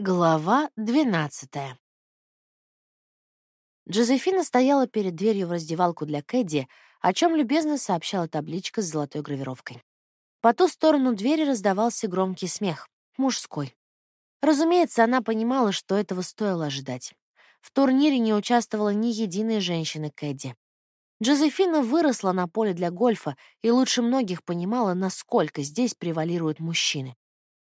Глава двенадцатая. Джозефина стояла перед дверью в раздевалку для Кэдди, о чем любезно сообщала табличка с золотой гравировкой. По ту сторону двери раздавался громкий смех, мужской. Разумеется, она понимала, что этого стоило ожидать. В турнире не участвовала ни единой женщины Кэдди. Джозефина выросла на поле для гольфа и лучше многих понимала, насколько здесь превалируют мужчины.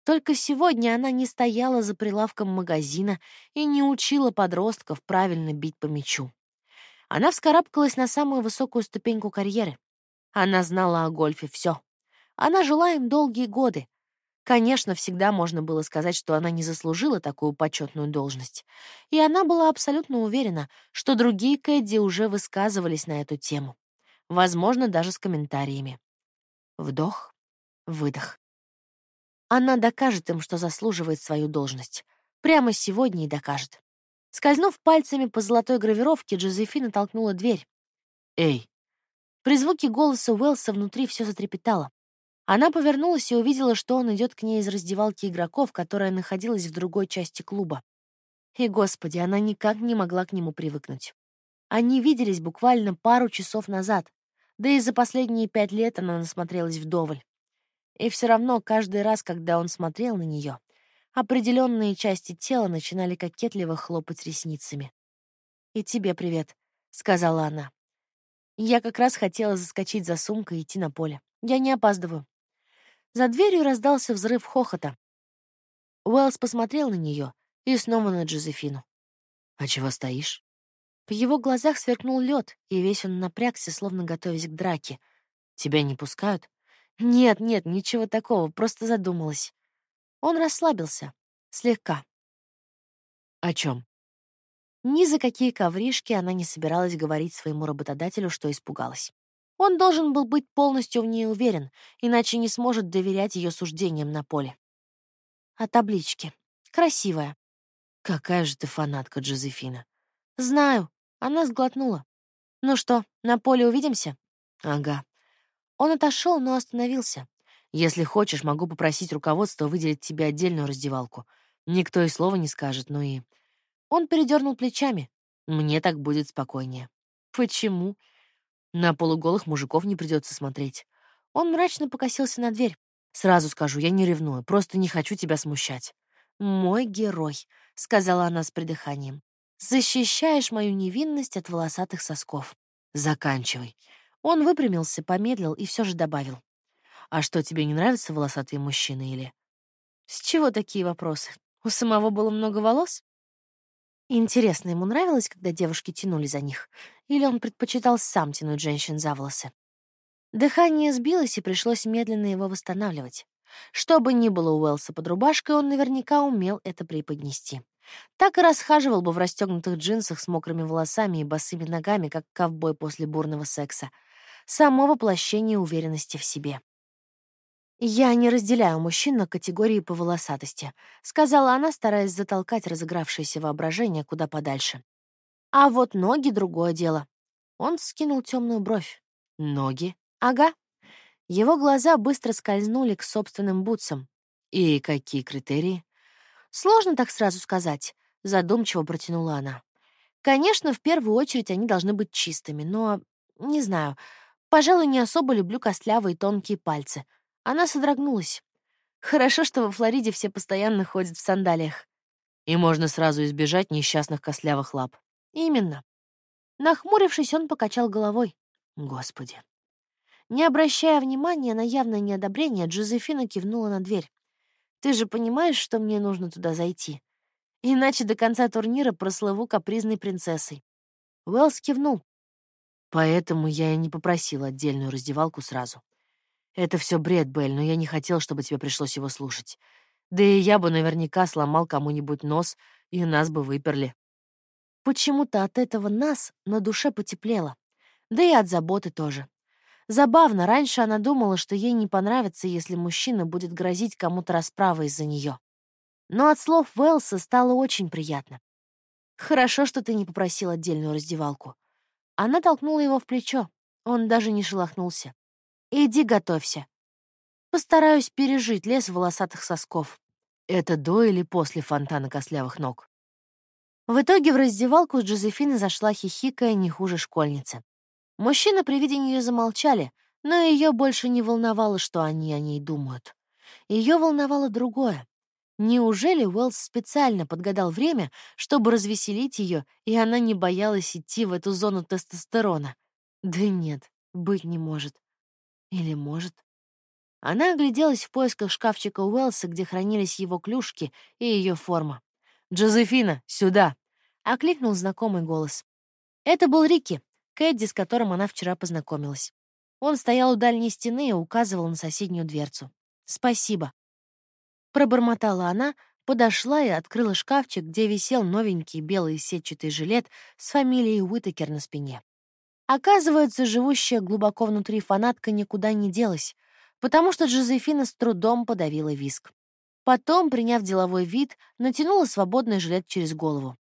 Только сегодня она не стояла за прилавком магазина и не учила подростков правильно бить по мячу. Она вскарабкалась на самую высокую ступеньку карьеры. Она знала о гольфе все. Она жила им долгие годы. Конечно, всегда можно было сказать, что она не заслужила такую почетную должность. И она была абсолютно уверена, что другие Кэдди уже высказывались на эту тему. Возможно, даже с комментариями. Вдох, выдох. Она докажет им, что заслуживает свою должность. Прямо сегодня и докажет. Скользнув пальцами по золотой гравировке, Джозефина толкнула дверь. «Эй!» При звуке голоса Уэлса внутри все затрепетало. Она повернулась и увидела, что он идет к ней из раздевалки игроков, которая находилась в другой части клуба. И, господи, она никак не могла к нему привыкнуть. Они виделись буквально пару часов назад, да и за последние пять лет она насмотрелась вдоволь. И все равно каждый раз, когда он смотрел на нее, определенные части тела начинали кокетливо хлопать ресницами. «И тебе привет», — сказала она. Я как раз хотела заскочить за сумкой и идти на поле. Я не опаздываю. За дверью раздался взрыв хохота. Уэллс посмотрел на нее и снова на Джозефину. «А чего стоишь?» В его глазах сверкнул лед, и весь он напрягся, словно готовясь к драке. «Тебя не пускают?» Нет, нет, ничего такого, просто задумалась. Он расслабился. Слегка. О чем? Ни за какие ковришки она не собиралась говорить своему работодателю, что испугалась. Он должен был быть полностью в ней уверен, иначе не сможет доверять ее суждениям на поле. А таблички? Красивая. Какая же ты фанатка, Джозефина. Знаю. Она сглотнула. Ну что, на поле увидимся? Ага. Он отошел, но остановился. Если хочешь, могу попросить руководство выделить тебе отдельную раздевалку. Никто и слова не скажет, ну и... Он передернул плечами. Мне так будет спокойнее. Почему? На полуголых мужиков не придется смотреть. Он мрачно покосился на дверь. Сразу скажу, я не ревную, просто не хочу тебя смущать. Мой герой, сказала она с придыханием. Защищаешь мою невинность от волосатых сосков. Заканчивай. Он выпрямился, помедлил и все же добавил. «А что, тебе не нравятся волосатые мужчины или...» «С чего такие вопросы? У самого было много волос?» Интересно, ему нравилось, когда девушки тянули за них? Или он предпочитал сам тянуть женщин за волосы? Дыхание сбилось, и пришлось медленно его восстанавливать. Что бы ни было у Уэлса под рубашкой, он наверняка умел это преподнести. Так и расхаживал бы в расстегнутых джинсах с мокрыми волосами и босыми ногами, как ковбой после бурного секса само воплощение уверенности в себе. «Я не разделяю мужчин на категории по волосатости», — сказала она, стараясь затолкать разыгравшееся воображение куда подальше. «А вот ноги — другое дело». Он скинул темную бровь. «Ноги?» «Ага». Его глаза быстро скользнули к собственным бутсам. «И какие критерии?» «Сложно так сразу сказать», — задумчиво протянула она. «Конечно, в первую очередь они должны быть чистыми, но, не знаю, Пожалуй, не особо люблю костлявые тонкие пальцы. Она содрогнулась. Хорошо, что во Флориде все постоянно ходят в сандалиях. И можно сразу избежать несчастных костлявых лап. Именно. Нахмурившись, он покачал головой. Господи. Не обращая внимания на явное неодобрение, Джозефина кивнула на дверь. «Ты же понимаешь, что мне нужно туда зайти? Иначе до конца турнира прослыву капризной принцессой». Уэллс кивнул. Поэтому я и не попросил отдельную раздевалку сразу. Это все бред, Белль, но я не хотел, чтобы тебе пришлось его слушать. Да и я бы наверняка сломал кому-нибудь нос, и нас бы выперли. Почему-то от этого нас на душе потеплело. Да и от заботы тоже. Забавно, раньше она думала, что ей не понравится, если мужчина будет грозить кому-то расправой из-за нее. Но от слов Уэлса стало очень приятно. «Хорошо, что ты не попросил отдельную раздевалку. Она толкнула его в плечо. Он даже не шелохнулся. «Иди готовься. Постараюсь пережить лес волосатых сосков». Это до или после фонтана кослявых ног? В итоге в раздевалку Джозефина зашла хихикая не хуже школьницы. Мужчины при виде нее замолчали, но ее больше не волновало, что они о ней думают. Ее волновало другое. Неужели Уэллс специально подгадал время, чтобы развеселить ее, и она не боялась идти в эту зону тестостерона? Да нет, быть не может. Или может? Она огляделась в поисках шкафчика Уэллса, где хранились его клюшки и ее форма. «Джозефина, сюда!» — окликнул знакомый голос. Это был Рики, Кэдди, с которым она вчера познакомилась. Он стоял у дальней стены и указывал на соседнюю дверцу. «Спасибо», Пробормотала она, подошла и открыла шкафчик, где висел новенький белый сетчатый жилет с фамилией Уитакер на спине. Оказывается, живущая глубоко внутри фанатка никуда не делась, потому что Джозефина с трудом подавила виск. Потом, приняв деловой вид, натянула свободный жилет через голову.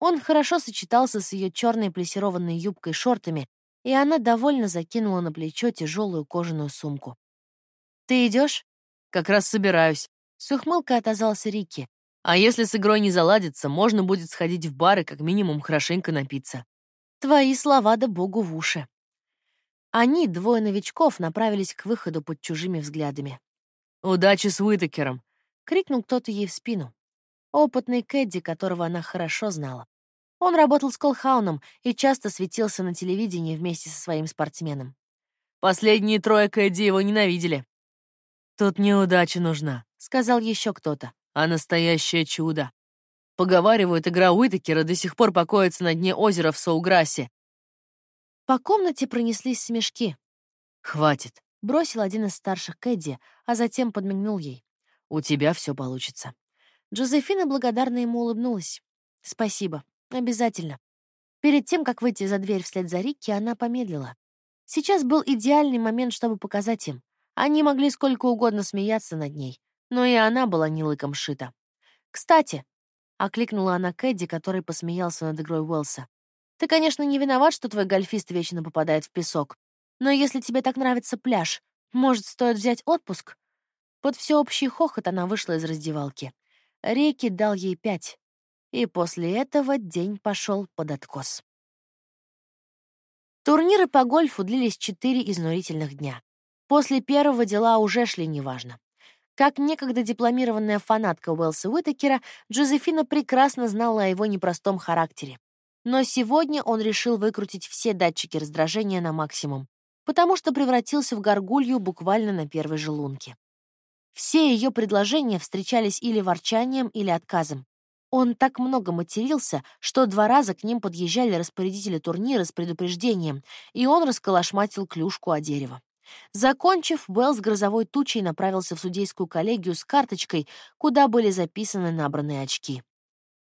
Он хорошо сочетался с ее черной плессированной юбкой и шортами, и она довольно закинула на плечо тяжелую кожаную сумку. «Ты идешь? «Как раз собираюсь. С ухмылкой отозвался Рикки. «А если с игрой не заладится, можно будет сходить в бар и как минимум хорошенько напиться». «Твои слова да богу в уши». Они, двое новичков, направились к выходу под чужими взглядами. «Удачи с Уитакером!» — крикнул кто-то ей в спину. Опытный Кэдди, которого она хорошо знала. Он работал с Колхауном и часто светился на телевидении вместе со своим спортсменом. Последние трое Кэдди его ненавидели. Тут неудача нужна сказал еще кто-то. «А настоящее чудо!» Поговаривают, игра Уитакера до сих пор покоится на дне озера в Соуграссе. По комнате пронеслись смешки. «Хватит», — бросил один из старших Кэдди, а затем подмигнул ей. «У тебя все получится». Джозефина благодарно ему улыбнулась. «Спасибо. Обязательно». Перед тем, как выйти за дверь вслед за Рикки, она помедлила. Сейчас был идеальный момент, чтобы показать им. Они могли сколько угодно смеяться над ней, но и она была не лыком шита. «Кстати», — окликнула она Кэдди, который посмеялся над игрой Уэлса, «ты, конечно, не виноват, что твой гольфист вечно попадает в песок, но если тебе так нравится пляж, может, стоит взять отпуск?» Под всеобщий хохот она вышла из раздевалки. Реки дал ей пять, и после этого день пошел под откос. Турниры по гольфу длились четыре изнурительных дня. После первого дела уже шли неважно. Как некогда дипломированная фанатка Уэлса Уитакера, Джозефина прекрасно знала о его непростом характере. Но сегодня он решил выкрутить все датчики раздражения на максимум, потому что превратился в горгулью буквально на первой же лунке. Все ее предложения встречались или ворчанием, или отказом. Он так много матерился, что два раза к ним подъезжали распорядители турнира с предупреждением, и он расколошматил клюшку о дерево. Закончив, Белл с грозовой тучей направился в судейскую коллегию с карточкой, куда были записаны набранные очки.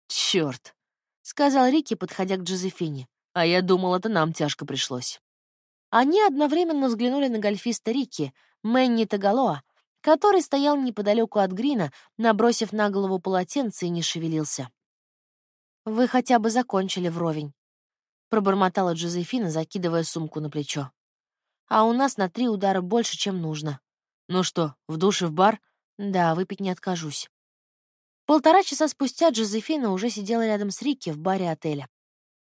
«Чёрт!» — сказал Рики, подходя к Джозефине. «А я думал, это нам тяжко пришлось». Они одновременно взглянули на гольфиста Рики, Мэнни Тагалоа, который стоял неподалеку от Грина, набросив на голову полотенце и не шевелился. «Вы хотя бы закончили вровень», — пробормотала Джозефина, закидывая сумку на плечо а у нас на три удара больше, чем нужно. Ну что, в душе в бар? Да, выпить не откажусь. Полтора часа спустя Джозефина уже сидела рядом с Рикки в баре отеля.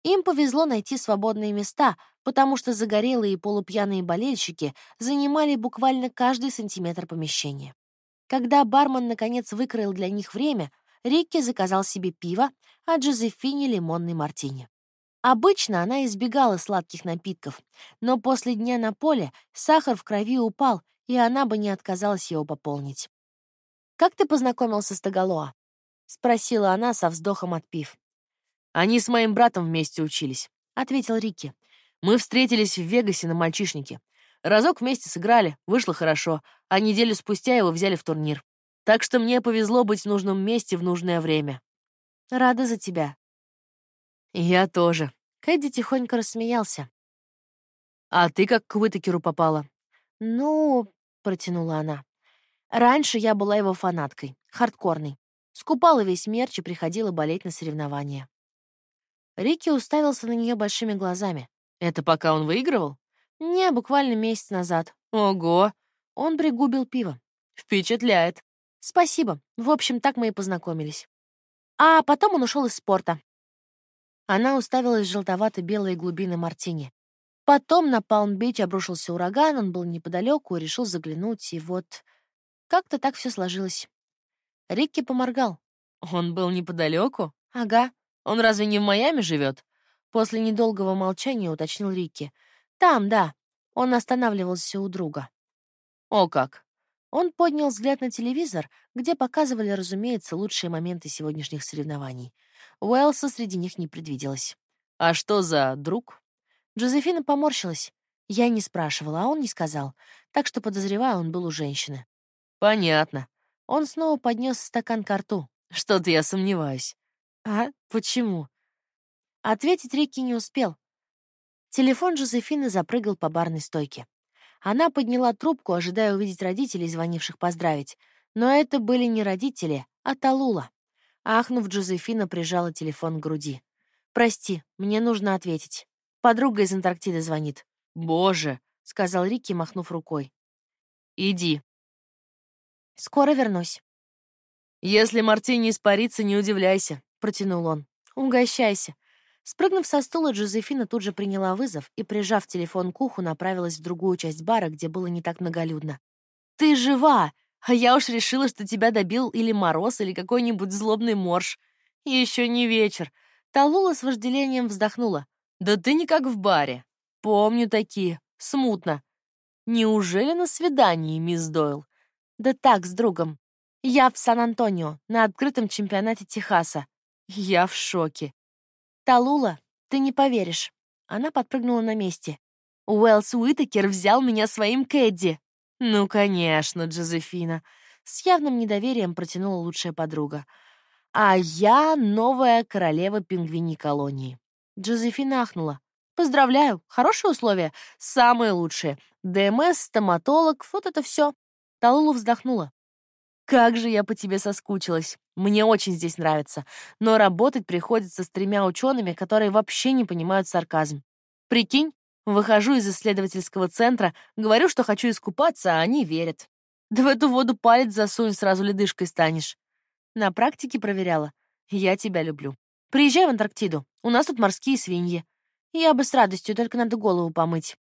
Им повезло найти свободные места, потому что загорелые и полупьяные болельщики занимали буквально каждый сантиметр помещения. Когда бармен наконец выкроил для них время, Рикки заказал себе пиво, а Джозефине — лимонный мартини. Обычно она избегала сладких напитков, но после дня на поле сахар в крови упал, и она бы не отказалась его пополнить. «Как ты познакомился с Тагалоа?» — спросила она со вздохом отпив. «Они с моим братом вместе учились», — ответил Рикки. «Мы встретились в Вегасе на мальчишнике. Разок вместе сыграли, вышло хорошо, а неделю спустя его взяли в турнир. Так что мне повезло быть в нужном месте в нужное время». «Рада за тебя», «Я тоже». Кэдди тихонько рассмеялся. «А ты как к Уитакеру попала?» «Ну...» — протянула она. «Раньше я была его фанаткой, хардкорной. Скупала весь мерч и приходила болеть на соревнования». Рики уставился на нее большими глазами. «Это пока он выигрывал?» «Не, буквально месяц назад». «Ого!» Он пригубил пиво. «Впечатляет». Спасибо. В общем, так мы и познакомились. А потом он ушел из спорта. Она уставилась в желтовато-белые глубины Мартини. Потом на Палм-Бич обрушился ураган, он был неподалеку и решил заглянуть, и вот... Как-то так все сложилось. Рикки поморгал. Он был неподалеку? Ага. Он разве не в Майами живет? После недолгого молчания уточнил Рикки. Там, да. Он останавливался у друга. О как. Он поднял взгляд на телевизор, где показывали, разумеется, лучшие моменты сегодняшних соревнований. Уэлса среди них не предвиделось. А что за друг? Джозефина поморщилась. Я не спрашивала, а он не сказал. Так что, подозреваю, он был у женщины. Понятно. Он снова поднес стакан к рту. Что-то я сомневаюсь. А? Почему? Ответить Рикки не успел. Телефон Джозефины запрыгал по барной стойке. Она подняла трубку, ожидая увидеть родителей, звонивших поздравить. Но это были не родители, а Талула. Ахнув, Джозефина прижала телефон к груди. «Прости, мне нужно ответить. Подруга из Антарктиды звонит». «Боже!» — сказал Рикки, махнув рукой. «Иди». «Скоро вернусь». «Если Мартини испарится, не удивляйся», — протянул он. «Угощайся». Спрыгнув со стула, Джозефина тут же приняла вызов и, прижав телефон к уху, направилась в другую часть бара, где было не так многолюдно. «Ты жива! А я уж решила, что тебя добил или мороз, или какой-нибудь злобный морж. Еще не вечер». Талула с вожделением вздохнула. «Да ты не как в баре. Помню такие. Смутно. Неужели на свидании, мисс Дойл?» «Да так, с другом. Я в Сан-Антонио, на открытом чемпионате Техаса. Я в шоке. Талула, ты не поверишь. Она подпрыгнула на месте. Уэллс Уитакер взял меня своим Кэдди. Ну, конечно, Джозефина. С явным недоверием протянула лучшая подруга. А я новая королева пингвини колонии. Джозефина ахнула. Поздравляю, хорошие условия, самые лучшие. ДМС, стоматолог, вот это все. Талула вздохнула. Как же я по тебе соскучилась. Мне очень здесь нравится. Но работать приходится с тремя учеными, которые вообще не понимают сарказм. Прикинь, выхожу из исследовательского центра, говорю, что хочу искупаться, а они верят. Да в эту воду палец засунь, сразу ледышкой станешь. На практике проверяла. Я тебя люблю. Приезжай в Антарктиду. У нас тут морские свиньи. Я бы с радостью, только надо голову помыть.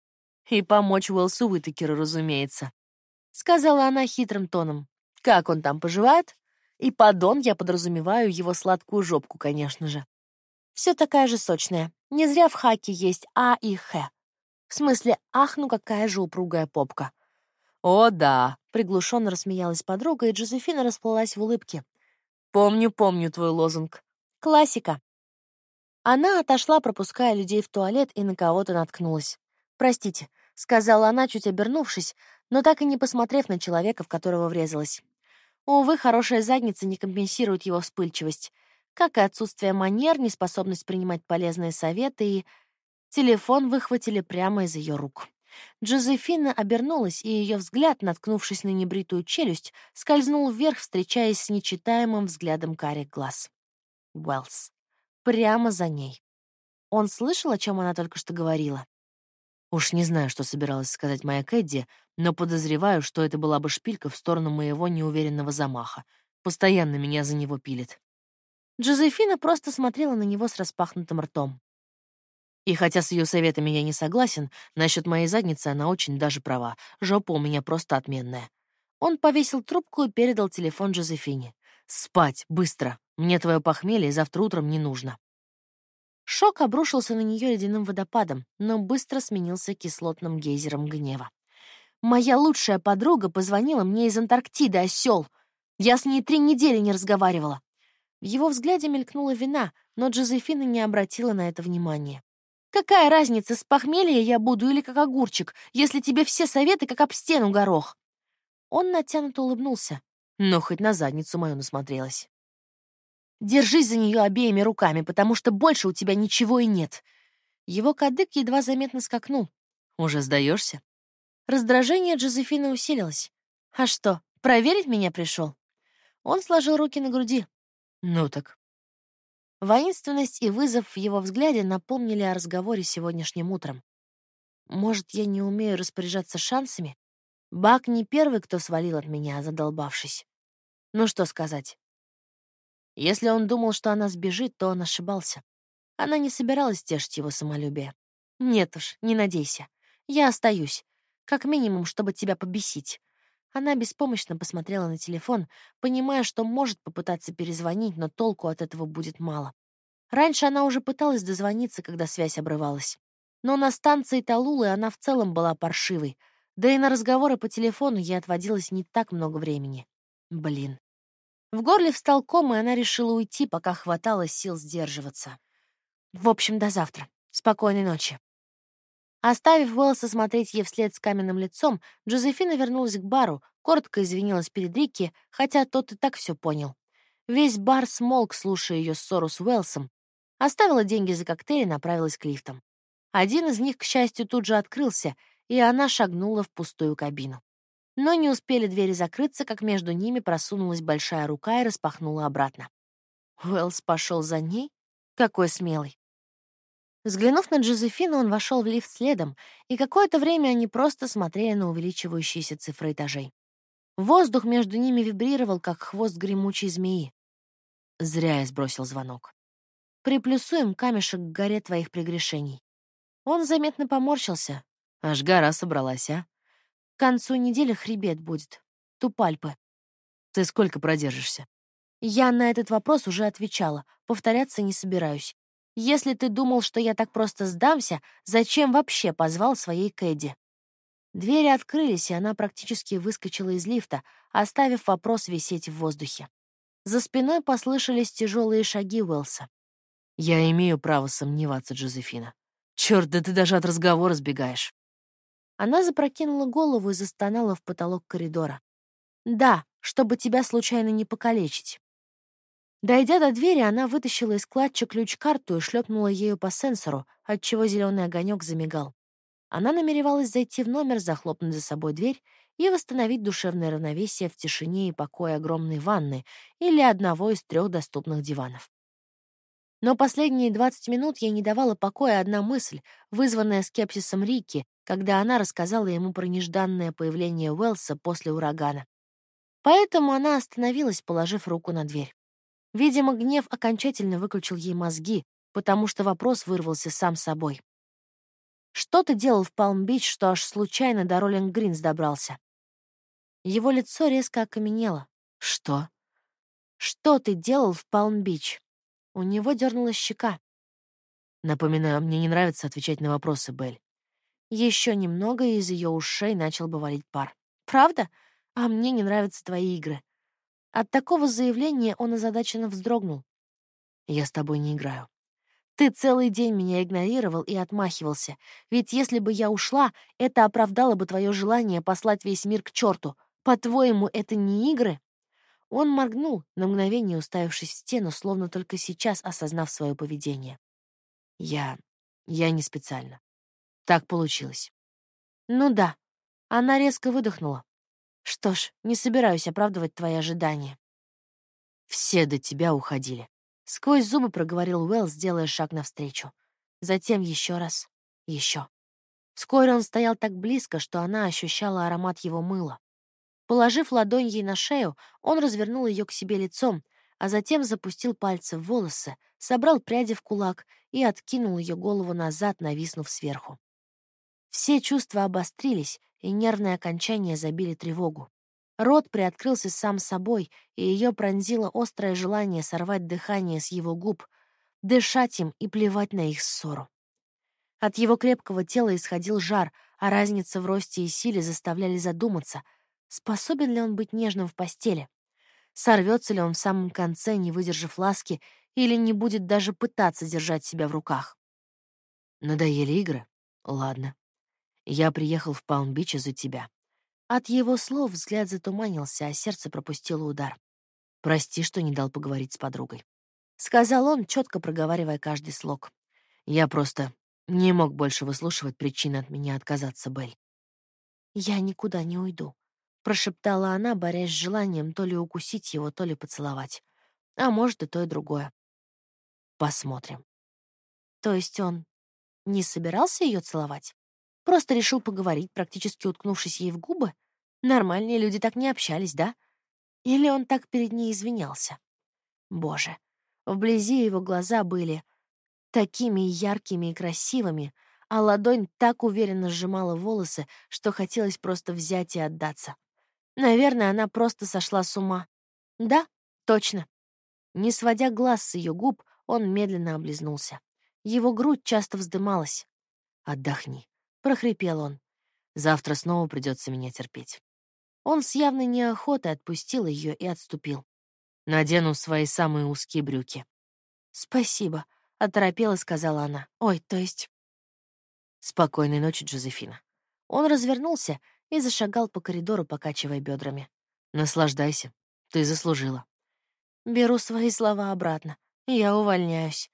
И помочь Уэлсу Уитакеру, разумеется. Сказала она хитрым тоном. Как он там поживает? И подон я подразумеваю его сладкую жопку, конечно же. Все такая же сочная. Не зря в хаке есть А и Х. В смысле, ах, ну какая же упругая попка. О, да, приглушенно рассмеялась подруга, и Джозефина расплылась в улыбке. Помню, помню твой лозунг. Классика. Она отошла, пропуская людей в туалет, и на кого-то наткнулась. «Простите», — сказала она, чуть обернувшись, но так и не посмотрев на человека, в которого врезалась. Увы, хорошая задница не компенсирует его вспыльчивость, как и отсутствие манер, неспособность принимать полезные советы и... Телефон выхватили прямо из ее рук. Джозефина обернулась, и ее взгляд, наткнувшись на небритую челюсть, скользнул вверх, встречаясь с нечитаемым взглядом карих глаз. Уэллс. Прямо за ней. Он слышал, о чем она только что говорила? Уж не знаю, что собиралась сказать моя Кэдди, но подозреваю, что это была бы шпилька в сторону моего неуверенного замаха. Постоянно меня за него пилит. Джозефина просто смотрела на него с распахнутым ртом. И хотя с ее советами я не согласен, насчет моей задницы она очень даже права. Жопа у меня просто отменная. Он повесил трубку и передал телефон Джозефине. «Спать, быстро. Мне твое похмелье завтра утром не нужно». Шок обрушился на нее ледяным водопадом, но быстро сменился кислотным гейзером гнева. «Моя лучшая подруга позвонила мне из Антарктиды, осел. Я с ней три недели не разговаривала». В его взгляде мелькнула вина, но Джозефина не обратила на это внимания. «Какая разница, с похмелья я буду или как огурчик, если тебе все советы как об стену горох?» Он натянуто улыбнулся, но хоть на задницу мою насмотрелась. Держись за нее обеими руками, потому что больше у тебя ничего и нет. Его кадык едва заметно скакнул. Уже сдаешься? Раздражение Джозефины усилилось. А что, проверить меня пришел? Он сложил руки на груди. Ну так. Воинственность и вызов в его взгляде напомнили о разговоре сегодняшним утром. Может, я не умею распоряжаться шансами? Бак не первый, кто свалил от меня, задолбавшись. Ну что сказать? Если он думал, что она сбежит, то он ошибался. Она не собиралась тешить его самолюбие. Нет уж, не надейся. Я остаюсь. Как минимум, чтобы тебя побесить. Она беспомощно посмотрела на телефон, понимая, что может попытаться перезвонить, но толку от этого будет мало. Раньше она уже пыталась дозвониться, когда связь обрывалась. Но на станции Талулы она в целом была паршивой, да и на разговоры по телефону ей отводилось не так много времени. Блин. В горле встал ком, и она решила уйти, пока хватало сил сдерживаться. В общем, до завтра. Спокойной ночи. Оставив Уэллса смотреть ей вслед с каменным лицом, Джозефина вернулась к бару, коротко извинилась перед Рикки, хотя тот и так все понял. Весь бар смолк, слушая ее ссору с Уэллсом. Оставила деньги за коктейль и направилась к лифтам. Один из них, к счастью, тут же открылся, и она шагнула в пустую кабину. Но не успели двери закрыться, как между ними просунулась большая рука и распахнула обратно. Уэллс пошел за ней? Какой смелый. Взглянув на Джозефину, он вошел в лифт следом, и какое-то время они просто смотрели на увеличивающиеся цифры этажей. Воздух между ними вибрировал, как хвост гремучей змеи. Зря я сбросил звонок. Приплюсуем камешек к горе твоих прегрешений. Он заметно поморщился. Аж гора собралась, а? К концу недели хребет будет. Тупальпы. Ты сколько продержишься? Я на этот вопрос уже отвечала, повторяться не собираюсь. Если ты думал, что я так просто сдамся, зачем вообще позвал своей Кэдди? Двери открылись, и она практически выскочила из лифта, оставив вопрос висеть в воздухе. За спиной послышались тяжелые шаги Уэлса. «Я имею право сомневаться, Джозефина. Черт, да ты даже от разговора сбегаешь». Она запрокинула голову и застонала в потолок коридора. «Да, чтобы тебя случайно не покалечить. Дойдя до двери, она вытащила из клатча ключ-карту и шлепнула ею по сенсору, отчего зеленый огонек замигал. Она намеревалась зайти в номер, захлопнуть за собой дверь и восстановить душевное равновесие в тишине и покое огромной ванны или одного из трех доступных диванов. Но последние 20 минут ей не давала покоя одна мысль, вызванная скепсисом Рики, когда она рассказала ему про нежданное появление Уэлса после урагана. Поэтому она остановилась, положив руку на дверь. Видимо, гнев окончательно выключил ей мозги, потому что вопрос вырвался сам собой. «Что ты делал в Палм-Бич, что аж случайно до Роллинг-Гринс добрался?» Его лицо резко окаменело. «Что?» «Что ты делал в Палм-Бич?» У него дернулась щека. «Напоминаю, мне не нравится отвечать на вопросы, Белль». Еще немного, и из ее ушей начал бы валить пар. «Правда? А мне не нравятся твои игры. От такого заявления он озадаченно вздрогнул. «Я с тобой не играю. Ты целый день меня игнорировал и отмахивался, ведь если бы я ушла, это оправдало бы твое желание послать весь мир к черту. По-твоему, это не игры?» Он моргнул, на мгновение уставившись в стену, словно только сейчас осознав свое поведение. «Я... я не специально. Так получилось». «Ну да». Она резко выдохнула. Что ж, не собираюсь оправдывать твои ожидания. Все до тебя уходили. Сквозь зубы проговорил Уэллс, делая шаг навстречу. Затем еще раз, еще. Вскоре он стоял так близко, что она ощущала аромат его мыла. Положив ладонь ей на шею, он развернул ее к себе лицом, а затем запустил пальцы в волосы, собрал пряди в кулак и откинул ее голову назад, нависнув сверху. Все чувства обострились, и нервные окончания забили тревогу. Рот приоткрылся сам собой, и ее пронзило острое желание сорвать дыхание с его губ, дышать им и плевать на их ссору. От его крепкого тела исходил жар, а разница в росте и силе заставляли задуматься, способен ли он быть нежным в постели. Сорвется ли он в самом конце, не выдержав ласки, или не будет даже пытаться держать себя в руках. Надоели игры? Ладно. Я приехал в Палм-Бич из-за тебя». От его слов взгляд затуманился, а сердце пропустило удар. «Прости, что не дал поговорить с подругой», — сказал он, четко проговаривая каждый слог. «Я просто не мог больше выслушивать причины от меня отказаться, Белль». «Я никуда не уйду», — прошептала она, борясь с желанием то ли укусить его, то ли поцеловать. А может, и то, и другое. Посмотрим. То есть он не собирался ее целовать? Просто решил поговорить, практически уткнувшись ей в губы. Нормальные люди так не общались, да? Или он так перед ней извинялся? Боже, вблизи его глаза были такими яркими и красивыми, а ладонь так уверенно сжимала волосы, что хотелось просто взять и отдаться. Наверное, она просто сошла с ума. Да, точно. Не сводя глаз с ее губ, он медленно облизнулся. Его грудь часто вздымалась. «Отдохни», — прохрипел он. «Завтра снова придется меня терпеть». Он с явной неохотой отпустил ее и отступил. «Надену свои самые узкие брюки». «Спасибо», — оторопела, сказала она. «Ой, то есть...» «Спокойной ночи, Джозефина». Он развернулся и зашагал по коридору, покачивая бедрами. «Наслаждайся. Ты заслужила». Беру свои слова обратно. Я увольняюсь.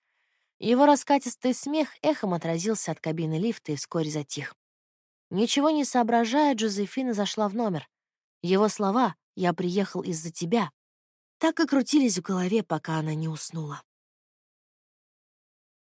Его раскатистый смех эхом отразился от кабины лифта и вскоре затих. Ничего не соображая, Джозефина зашла в номер. Его слова «я приехал из-за тебя» так и крутились в голове, пока она не уснула.